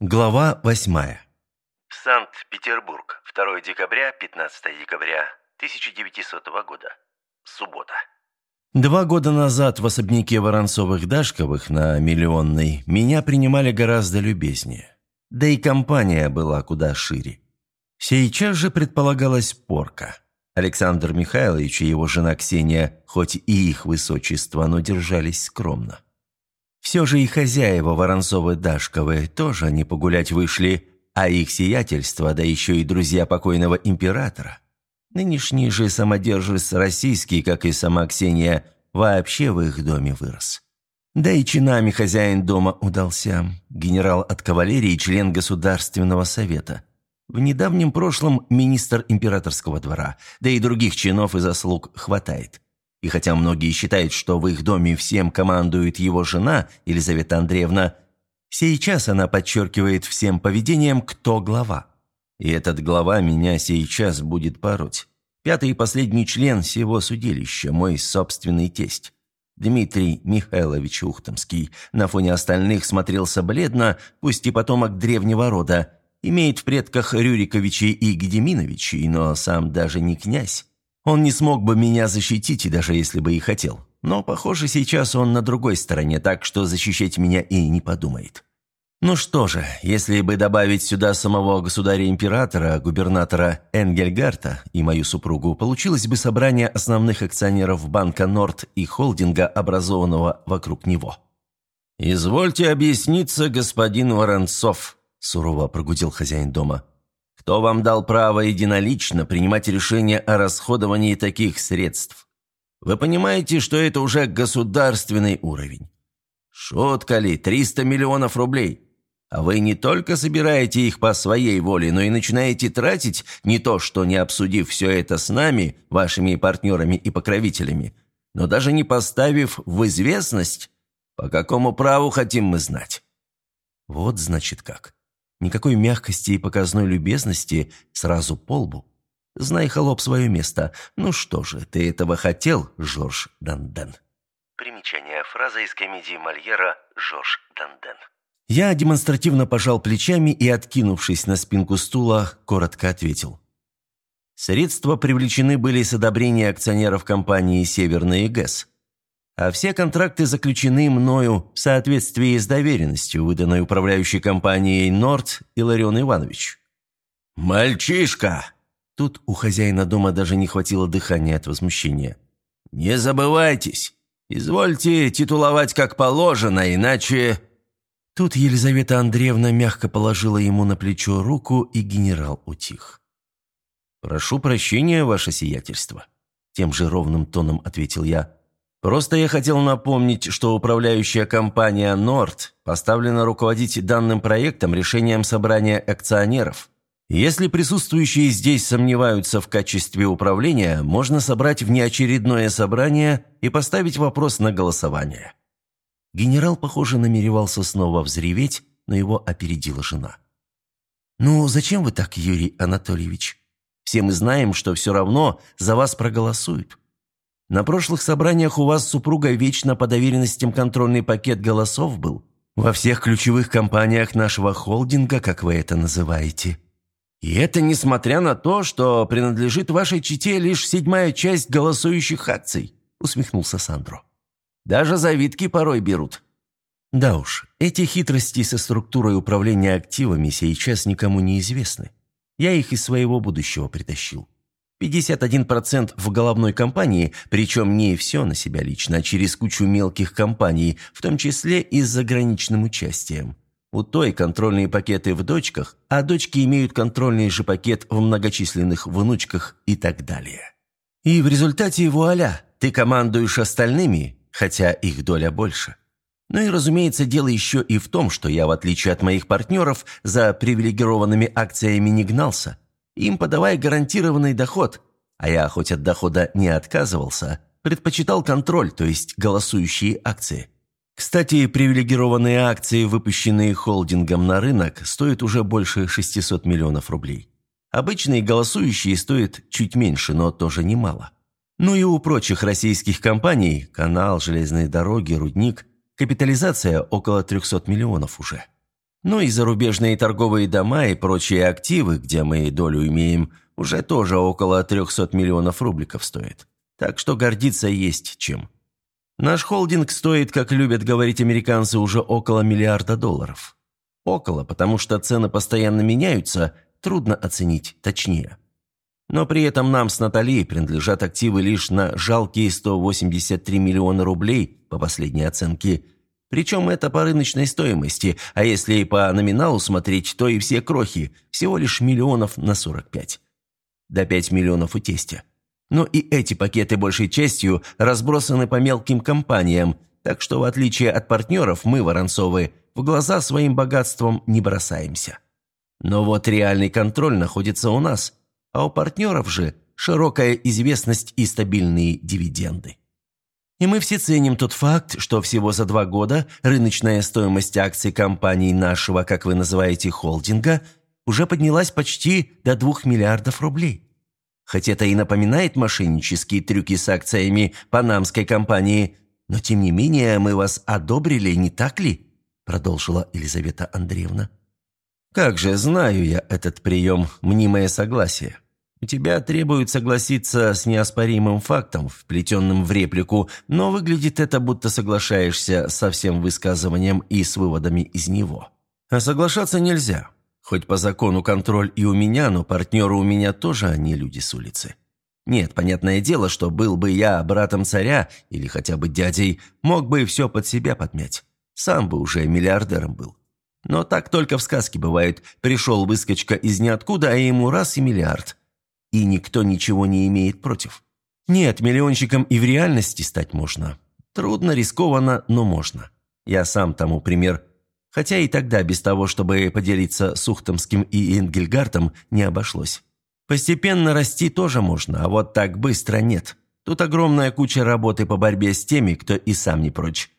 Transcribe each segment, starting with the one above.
Глава восьмая. Санкт-Петербург. 2 декабря, 15 декабря 1900 года. Суббота. Два года назад в особняке Воронцовых-Дашковых на Миллионной меня принимали гораздо любезнее. Да и компания была куда шире. Сейчас же предполагалась порка. Александр Михайлович и его жена Ксения, хоть и их высочество, но держались скромно. Все же и хозяева Воронцовы-Дашковы тоже не погулять вышли, а их сиятельство, да еще и друзья покойного императора. Нынешний же самодержец российский, как и сама Ксения, вообще в их доме вырос. Да и чинами хозяин дома удался. Генерал от кавалерии, член Государственного совета. В недавнем прошлом министр императорского двора, да и других чинов и заслуг хватает. И хотя многие считают, что в их доме всем командует его жена, Елизавета Андреевна, сейчас она подчеркивает всем поведением, кто глава. И этот глава меня сейчас будет пороть. Пятый и последний член всего судилища, мой собственный тесть. Дмитрий Михайлович Ухтомский на фоне остальных смотрелся бледно, пусть и потомок древнего рода, имеет в предках Рюриковичей и Гедеминовичей, но сам даже не князь. Он не смог бы меня защитить, даже если бы и хотел. Но, похоже, сейчас он на другой стороне, так что защищать меня и не подумает. Ну что же, если бы добавить сюда самого государя-императора, губернатора Энгельгарта и мою супругу, получилось бы собрание основных акционеров банка Норд и холдинга, образованного вокруг него. «Извольте объясниться, господин Воронцов», – сурово прогудел хозяин дома. Кто вам дал право единолично принимать решение о расходовании таких средств? Вы понимаете, что это уже государственный уровень. Шутка ли, 300 миллионов рублей. А вы не только собираете их по своей воле, но и начинаете тратить не то, что не обсудив все это с нами, вашими партнерами и покровителями, но даже не поставив в известность, по какому праву хотим мы знать. Вот значит как. Никакой мягкости и показной любезности, сразу по лбу. Знай, холоп, свое место. Ну что же, ты этого хотел, Жорж Данден?» Примечание. Фраза из комедии Мольера «Жорж Данден». Я демонстративно пожал плечами и, откинувшись на спинку стула, коротко ответил. Средства привлечены были с одобрения акционеров компании «Северный ГЭС» а все контракты заключены мною в соответствии с доверенностью, выданной управляющей компанией «Норд» Иларион Иванович». «Мальчишка!» Тут у хозяина дома даже не хватило дыхания от возмущения. «Не забывайтесь! Извольте титуловать как положено, иначе...» Тут Елизавета Андреевна мягко положила ему на плечо руку, и генерал утих. «Прошу прощения, ваше сиятельство», – тем же ровным тоном ответил я. Просто я хотел напомнить, что управляющая компания «Норд» поставлена руководить данным проектом решением собрания акционеров. Если присутствующие здесь сомневаются в качестве управления, можно собрать внеочередное собрание и поставить вопрос на голосование. Генерал, похоже, намеревался снова взреветь, но его опередила жена. «Ну, зачем вы так, Юрий Анатольевич? Все мы знаем, что все равно за вас проголосуют. На прошлых собраниях у вас с супругой вечно по доверенностям контрольный пакет голосов был. Во всех ключевых компаниях нашего холдинга, как вы это называете. И это несмотря на то, что принадлежит вашей чете лишь седьмая часть голосующих акций», усмехнулся Сандро. «Даже завитки порой берут». Да уж, эти хитрости со структурой управления активами сейчас никому не известны. Я их из своего будущего притащил. 51% в головной компании, причем не все на себя лично, а через кучу мелких компаний, в том числе и с заграничным участием. У той контрольные пакеты в дочках, а дочки имеют контрольный же пакет в многочисленных внучках и так далее. И в результате вуаля, ты командуешь остальными, хотя их доля больше. Ну и, разумеется, дело еще и в том, что я, в отличие от моих партнеров, за привилегированными акциями не гнался – им подавай гарантированный доход, а я хоть от дохода не отказывался, предпочитал контроль, то есть голосующие акции. Кстати, привилегированные акции, выпущенные холдингом на рынок, стоят уже больше 600 миллионов рублей. Обычные голосующие стоят чуть меньше, но тоже немало. Ну и у прочих российских компаний, канал, железные дороги, рудник, капитализация около 300 миллионов уже. Ну и зарубежные торговые дома и прочие активы, где мы долю имеем, уже тоже около 300 миллионов рубликов стоят. Так что гордиться есть чем. Наш холдинг стоит, как любят говорить американцы, уже около миллиарда долларов. Около, потому что цены постоянно меняются, трудно оценить точнее. Но при этом нам с Натальей принадлежат активы лишь на жалкие 183 миллиона рублей, по последней оценке. Причем это по рыночной стоимости, а если и по номиналу смотреть, то и все крохи, всего лишь миллионов на 45. До 5 миллионов у тестя. Но и эти пакеты большей частью разбросаны по мелким компаниям, так что в отличие от партнеров мы, Воронцовы, в глаза своим богатством не бросаемся. Но вот реальный контроль находится у нас – а у партнеров же широкая известность и стабильные дивиденды. И мы все ценим тот факт, что всего за два года рыночная стоимость акций компании нашего, как вы называете, холдинга, уже поднялась почти до двух миллиардов рублей. Хоть это и напоминает мошеннические трюки с акциями панамской компании, но тем не менее мы вас одобрили, не так ли?» продолжила Елизавета Андреевна. «Как же знаю я этот прием, мнимое согласие. Тебя требует согласиться с неоспоримым фактом, вплетенным в реплику, но выглядит это, будто соглашаешься со всем высказыванием и с выводами из него. А соглашаться нельзя. Хоть по закону контроль и у меня, но партнеры у меня тоже они люди с улицы. Нет, понятное дело, что был бы я братом царя или хотя бы дядей, мог бы все под себя подмять. Сам бы уже миллиардером был. Но так только в сказке бывает. Пришел выскочка из ниоткуда, а ему раз и миллиард. И никто ничего не имеет против. Нет, миллионщиком и в реальности стать можно. Трудно, рискованно, но можно. Я сам тому пример. Хотя и тогда без того, чтобы поделиться с Ухтомским и Энгельгартом, не обошлось. Постепенно расти тоже можно, а вот так быстро нет. Тут огромная куча работы по борьбе с теми, кто и сам не прочь.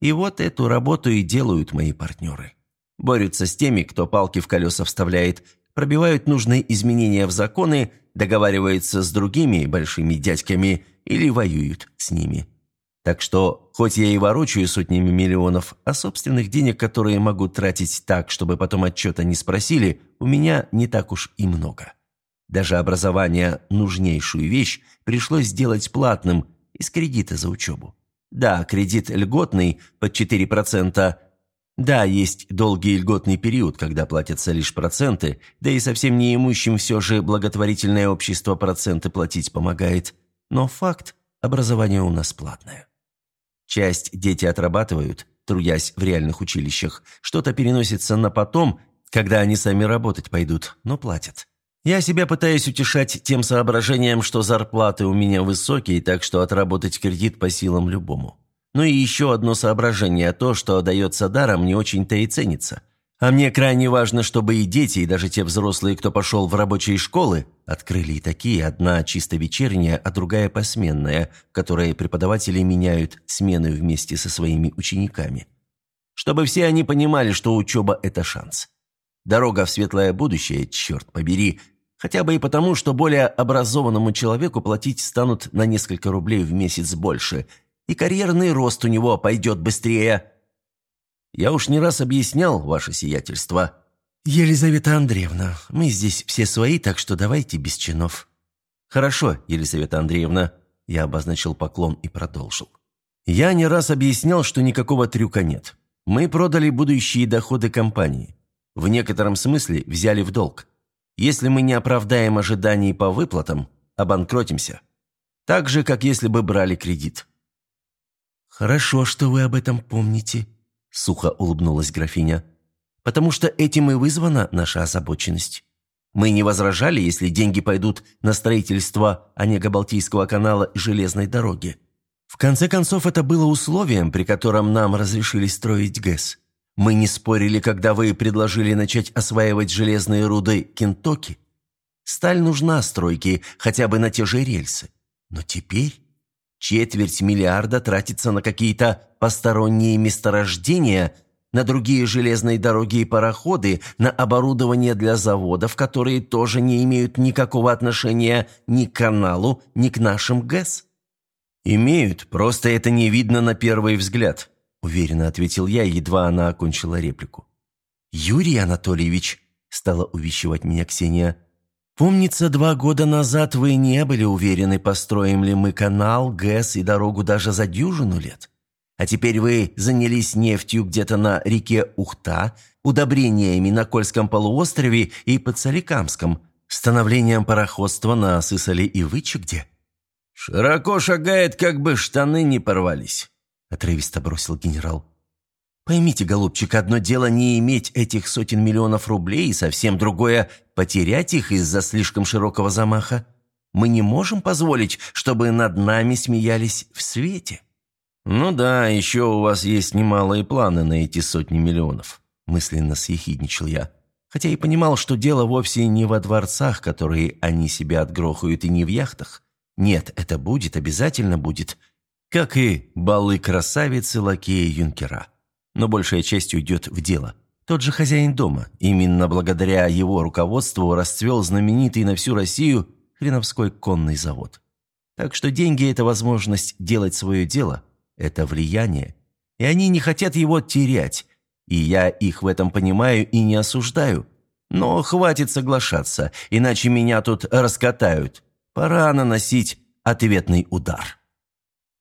И вот эту работу и делают мои партнеры. Борются с теми, кто палки в колеса вставляет, пробивают нужные изменения в законы, договариваются с другими большими дядьками или воюют с ними. Так что, хоть я и ворочаю сотнями миллионов, а собственных денег, которые могу тратить так, чтобы потом отчета не спросили, у меня не так уж и много. Даже образование, нужнейшую вещь, пришлось сделать платным из кредита за учебу. Да, кредит льготный, под 4%, да, есть долгий льготный период, когда платятся лишь проценты, да и совсем неимущим все же благотворительное общество проценты платить помогает. Но факт – образование у нас платное. Часть дети отрабатывают, трудясь в реальных училищах, что-то переносится на потом, когда они сами работать пойдут, но платят. Я себя пытаюсь утешать тем соображением, что зарплаты у меня высокие, так что отработать кредит по силам любому. Ну и еще одно соображение, то, что дается даром, не очень-то и ценится. А мне крайне важно, чтобы и дети, и даже те взрослые, кто пошел в рабочие школы, открыли и такие, одна чисто вечерняя, а другая посменная, которые преподаватели меняют смены вместе со своими учениками. Чтобы все они понимали, что учеба – это шанс. Дорога в светлое будущее, черт побери, хотя бы и потому, что более образованному человеку платить станут на несколько рублей в месяц больше – и карьерный рост у него пойдет быстрее. Я уж не раз объяснял, ваше сиятельство. Елизавета Андреевна, мы здесь все свои, так что давайте без чинов. Хорошо, Елизавета Андреевна. Я обозначил поклон и продолжил. Я не раз объяснял, что никакого трюка нет. Мы продали будущие доходы компании. В некотором смысле взяли в долг. Если мы не оправдаем ожиданий по выплатам, обанкротимся. Так же, как если бы брали кредит. «Хорошо, что вы об этом помните», — сухо улыбнулась графиня. «Потому что этим и вызвана наша озабоченность. Мы не возражали, если деньги пойдут на строительство Онего-Балтийского канала и железной дороги. В конце концов, это было условием, при котором нам разрешили строить ГЭС. Мы не спорили, когда вы предложили начать осваивать железные руды Кентоки. Сталь нужна стройке, хотя бы на те же рельсы. Но теперь Четверть миллиарда тратится на какие-то посторонние месторождения, на другие железные дороги и пароходы, на оборудование для заводов, которые тоже не имеют никакого отношения ни к каналу, ни к нашим ГЭС. «Имеют, просто это не видно на первый взгляд», – уверенно ответил я, едва она окончила реплику. «Юрий Анатольевич», — стала увещевать меня Ксения, «помнится, два года назад вы не были уверены, построим ли мы канал, ГЭС и дорогу даже за дюжину лет. А теперь вы занялись нефтью где-то на реке Ухта, удобрениями на Кольском полуострове и под Соликамском, становлением пароходства на Сысоле и Вычегде». «Широко шагает, как бы штаны не порвались», — отрывисто бросил генерал. «Поймите, голубчик, одно дело не иметь этих сотен миллионов рублей, и совсем другое — потерять их из-за слишком широкого замаха. Мы не можем позволить, чтобы над нами смеялись в свете». «Ну да, еще у вас есть немалые планы на эти сотни миллионов», – мысленно съехидничал я. Хотя и понимал, что дело вовсе не во дворцах, которые они себя отгрохают, и не в яхтах. Нет, это будет, обязательно будет. Как и балы красавицы, лакея юнкера. Но большая часть уйдет в дело. Тот же хозяин дома. Именно благодаря его руководству расцвел знаменитый на всю Россию Хреновской конный завод. Так что деньги – это возможность делать свое дело – это влияние. И они не хотят его терять. И я их в этом понимаю и не осуждаю. Но хватит соглашаться, иначе меня тут раскатают. Пора наносить ответный удар.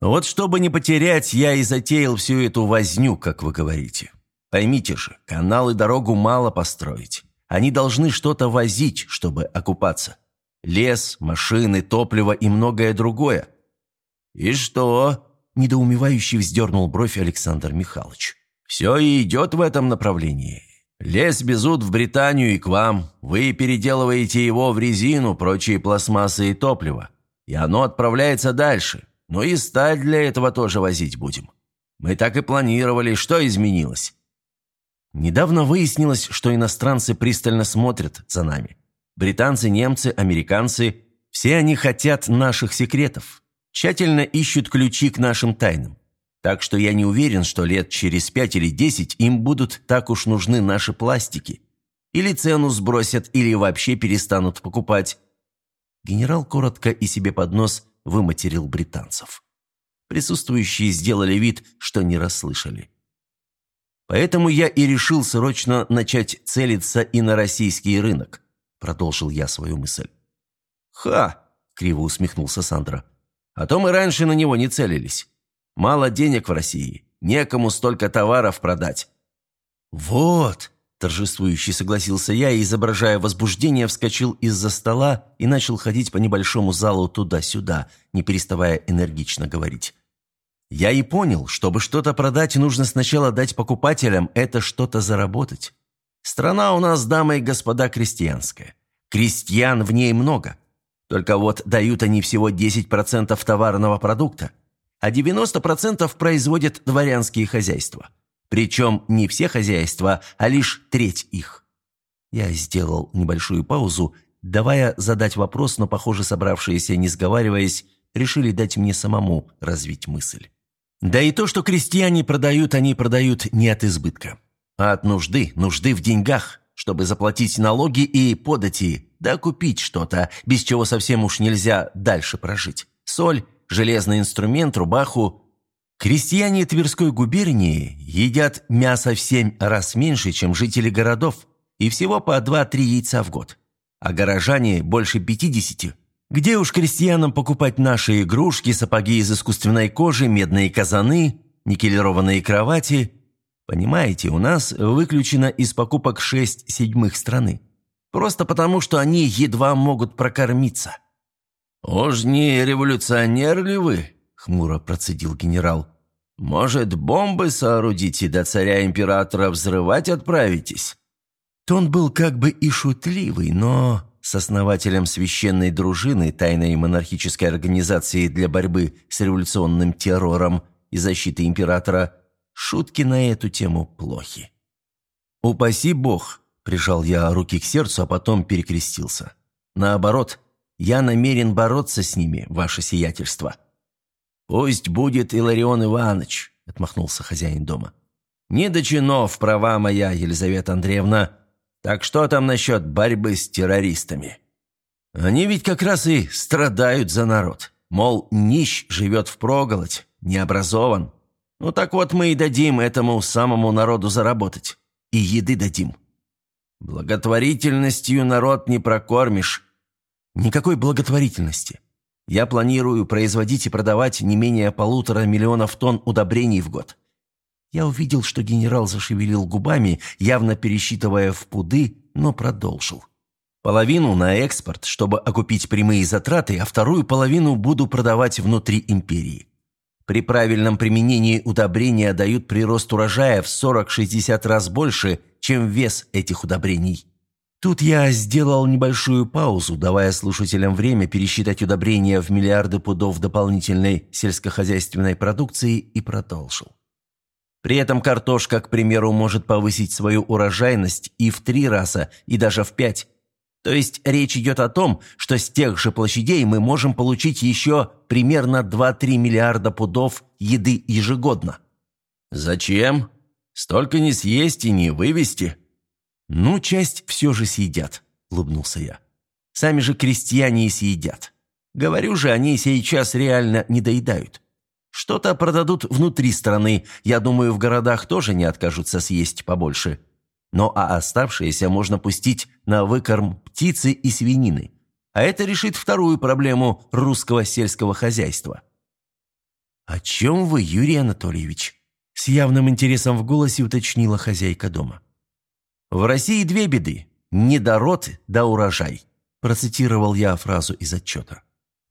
Вот чтобы не потерять, я и затеял всю эту возню, как вы говорите. Поймите же, канал и дорогу мало построить. Они должны что-то возить, чтобы окупаться. Лес, машины, топливо и многое другое. «И что?» Недоумевающий вздернул бровь Александр Михайлович. «Все и идет в этом направлении. Лес везут в Британию и к вам. Вы переделываете его в резину, прочие пластмассы и топливо. И оно отправляется дальше. Но и сталь для этого тоже возить будем. Мы так и планировали. Что изменилось?» Недавно выяснилось, что иностранцы пристально смотрят за нами. Британцы, немцы, американцы – все они хотят наших секретов, тщательно ищут ключи к нашим тайнам. Так что я не уверен, что лет через пять или десять им будут так уж нужны наши пластики. Или цену сбросят, или вообще перестанут покупать. Генерал коротко и себе под нос выматерил британцев. Присутствующие сделали вид, что не расслышали. Поэтому я и решил срочно начать целиться и на российский рынок, продолжил я свою мысль. «Ха!» – криво усмехнулся Сандра. А то мы раньше на него не целились. Мало денег в России, некому столько товаров продать». «Вот!» – торжествующе согласился я и, изображая возбуждение, вскочил из-за стола и начал ходить по небольшому залу туда-сюда, не переставая энергично говорить. Я и понял, чтобы что-то продать, нужно сначала дать покупателям это что-то заработать. Страна у нас, дамы и господа, крестьянская. Крестьян в ней много. Только вот дают они всего 10% товарного продукта, а 90% производят дворянские хозяйства. Причем не все хозяйства, а лишь треть их. Я сделал небольшую паузу, давая задать вопрос, но, похоже, собравшиеся, не сговариваясь, решили дать мне самому развить мысль. Да и то, что крестьяне продают, они продают не от избытка, а от нужды, нужды в деньгах, чтобы заплатить налоги и подати, да купить что-то, без чего совсем уж нельзя дальше прожить. Соль, железный инструмент, рубаху. Крестьяне Тверской губернии едят мясо в семь раз меньше, чем жители городов, и всего по 2-3 яйца в год. А горожане больше 50. Где уж крестьянам покупать наши игрушки, сапоги из искусственной кожи, медные казаны, никелированные кровати? Понимаете, у нас выключено из покупок 6 седьмых страны. Просто потому, что они едва могут прокормиться». «Уж не революционер ли вы?» — хмуро процедил генерал. «Может, бомбы соорудите, до царя-императора взрывать отправитесь?» Тон был как бы и шутливый, но с основателем священной дружины тайной монархической организации для борьбы с революционным террором и защиты императора шутки на эту тему плохи. «Упаси бог», Прижал я руки к сердцу, а потом перекрестился. Наоборот, я намерен бороться с ними, ваше сиятельство. «Пусть будет Иларион Иванович», — отмахнулся хозяин дома. «Не до права моя, Елизавета Андреевна. Так что там насчет борьбы с террористами?» «Они ведь как раз и страдают за народ. Мол, нищ живет впроголодь, не образован. Ну так вот мы и дадим этому самому народу заработать. и еды дадим». «Благотворительностью народ не прокормишь». «Никакой благотворительности. Я планирую производить и продавать не менее полутора миллионов тонн удобрений в год». Я увидел, что генерал зашевелил губами, явно пересчитывая в пуды, но продолжил. Половину на экспорт, чтобы окупить прямые затраты, а вторую половину буду продавать внутри империи. При правильном применении удобрения дают прирост урожая в 40-60 раз больше, чем вес этих удобрений. Тут я сделал небольшую паузу, давая слушателям время пересчитать удобрения в миллиарды пудов дополнительной сельскохозяйственной продукции и продолжил. При этом картошка, к примеру, может повысить свою урожайность и в три раза, и даже в пять. То есть речь идет о том, что с тех же площадей мы можем получить еще примерно 2-3 миллиарда пудов еды ежегодно. Зачем? Столько не съесть и не вывести. Ну, часть все же съедят, улыбнулся я. Сами же крестьяне и съедят. Говорю же, они сейчас реально не доедают. Что-то продадут внутри страны, я думаю, в городах тоже не откажутся съесть побольше. Ну а оставшиеся можно пустить на выкорм птицы и свинины. А это решит вторую проблему русского сельского хозяйства. «О чем вы, Юрий Анатольевич?» С явным интересом в голосе уточнила хозяйка дома. «В России две беды – недород да урожай», процитировал я фразу из отчета.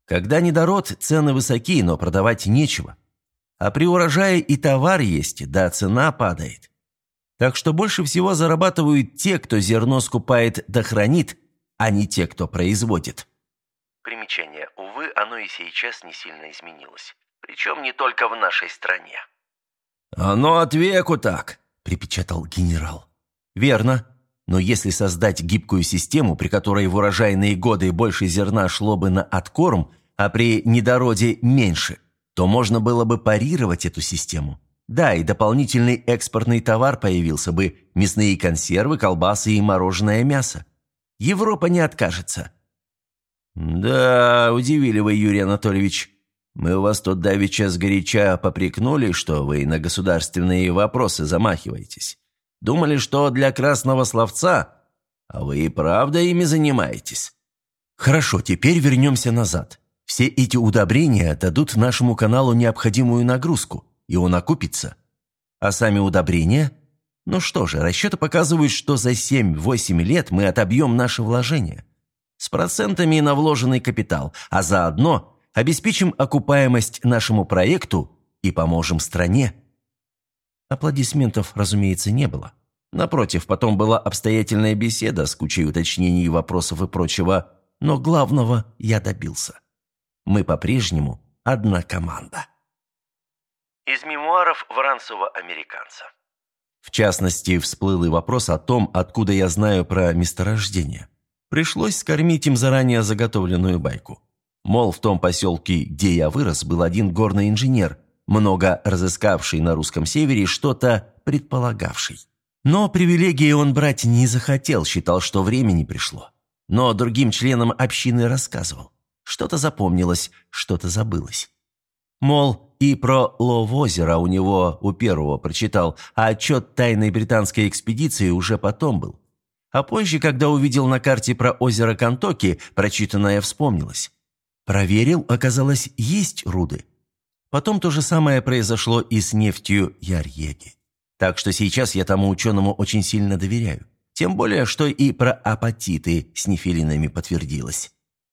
«Когда недород, цены высоки, но продавать нечего. А при урожае и товар есть, да цена падает. Так что больше всего зарабатывают те, кто зерно скупает да хранит, а не те, кто производит. Примечание. Увы, оно и сейчас не сильно изменилось. Причем не только в нашей стране. «Оно от веку так», – припечатал генерал. «Верно. Но если создать гибкую систему, при которой в урожайные годы больше зерна шло бы на откорм, а при недороде меньше, то можно было бы парировать эту систему. Да, и дополнительный экспортный товар появился бы – мясные консервы, колбасы и мороженое мясо. Европа не откажется. «Да, удивили вы, Юрий Анатольевич. Мы у вас тут давеча сгоряча попрекнули, что вы на государственные вопросы замахиваетесь. Думали, что для красного словца, а вы и правда ими занимаетесь». «Хорошо, теперь вернемся назад. Все эти удобрения дадут нашему каналу необходимую нагрузку» и он окупится. А сами удобрения? Ну что же, расчеты показывают, что за 7-8 лет мы отобьем наши вложения. С процентами на вложенный капитал, а заодно обеспечим окупаемость нашему проекту и поможем стране. Аплодисментов, разумеется, не было. Напротив, потом была обстоятельная беседа с кучей уточнений, вопросов и прочего, но главного я добился. Мы по-прежнему одна команда. Из мемуаров Воронцова-американца. В частности, всплыл и вопрос о том, откуда я знаю про месторождение. Пришлось скормить им заранее заготовленную байку. Мол, в том поселке, где я вырос, был один горный инженер, много разыскавший на русском севере что-то предполагавший. Но привилегии он брать не захотел, считал, что времени пришло. Но другим членам общины рассказывал. Что-то запомнилось, что-то забылось. Мол, и про Лов-озеро у него у первого прочитал, а отчет тайной британской экспедиции уже потом был. А позже, когда увидел на карте про озеро Кантоки, прочитанное вспомнилось. Проверил, оказалось, есть руды. Потом то же самое произошло и с нефтью Ярьеги. Так что сейчас я тому ученому очень сильно доверяю. Тем более, что и про апатиты с нефилинами подтвердилось.